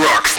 rocks.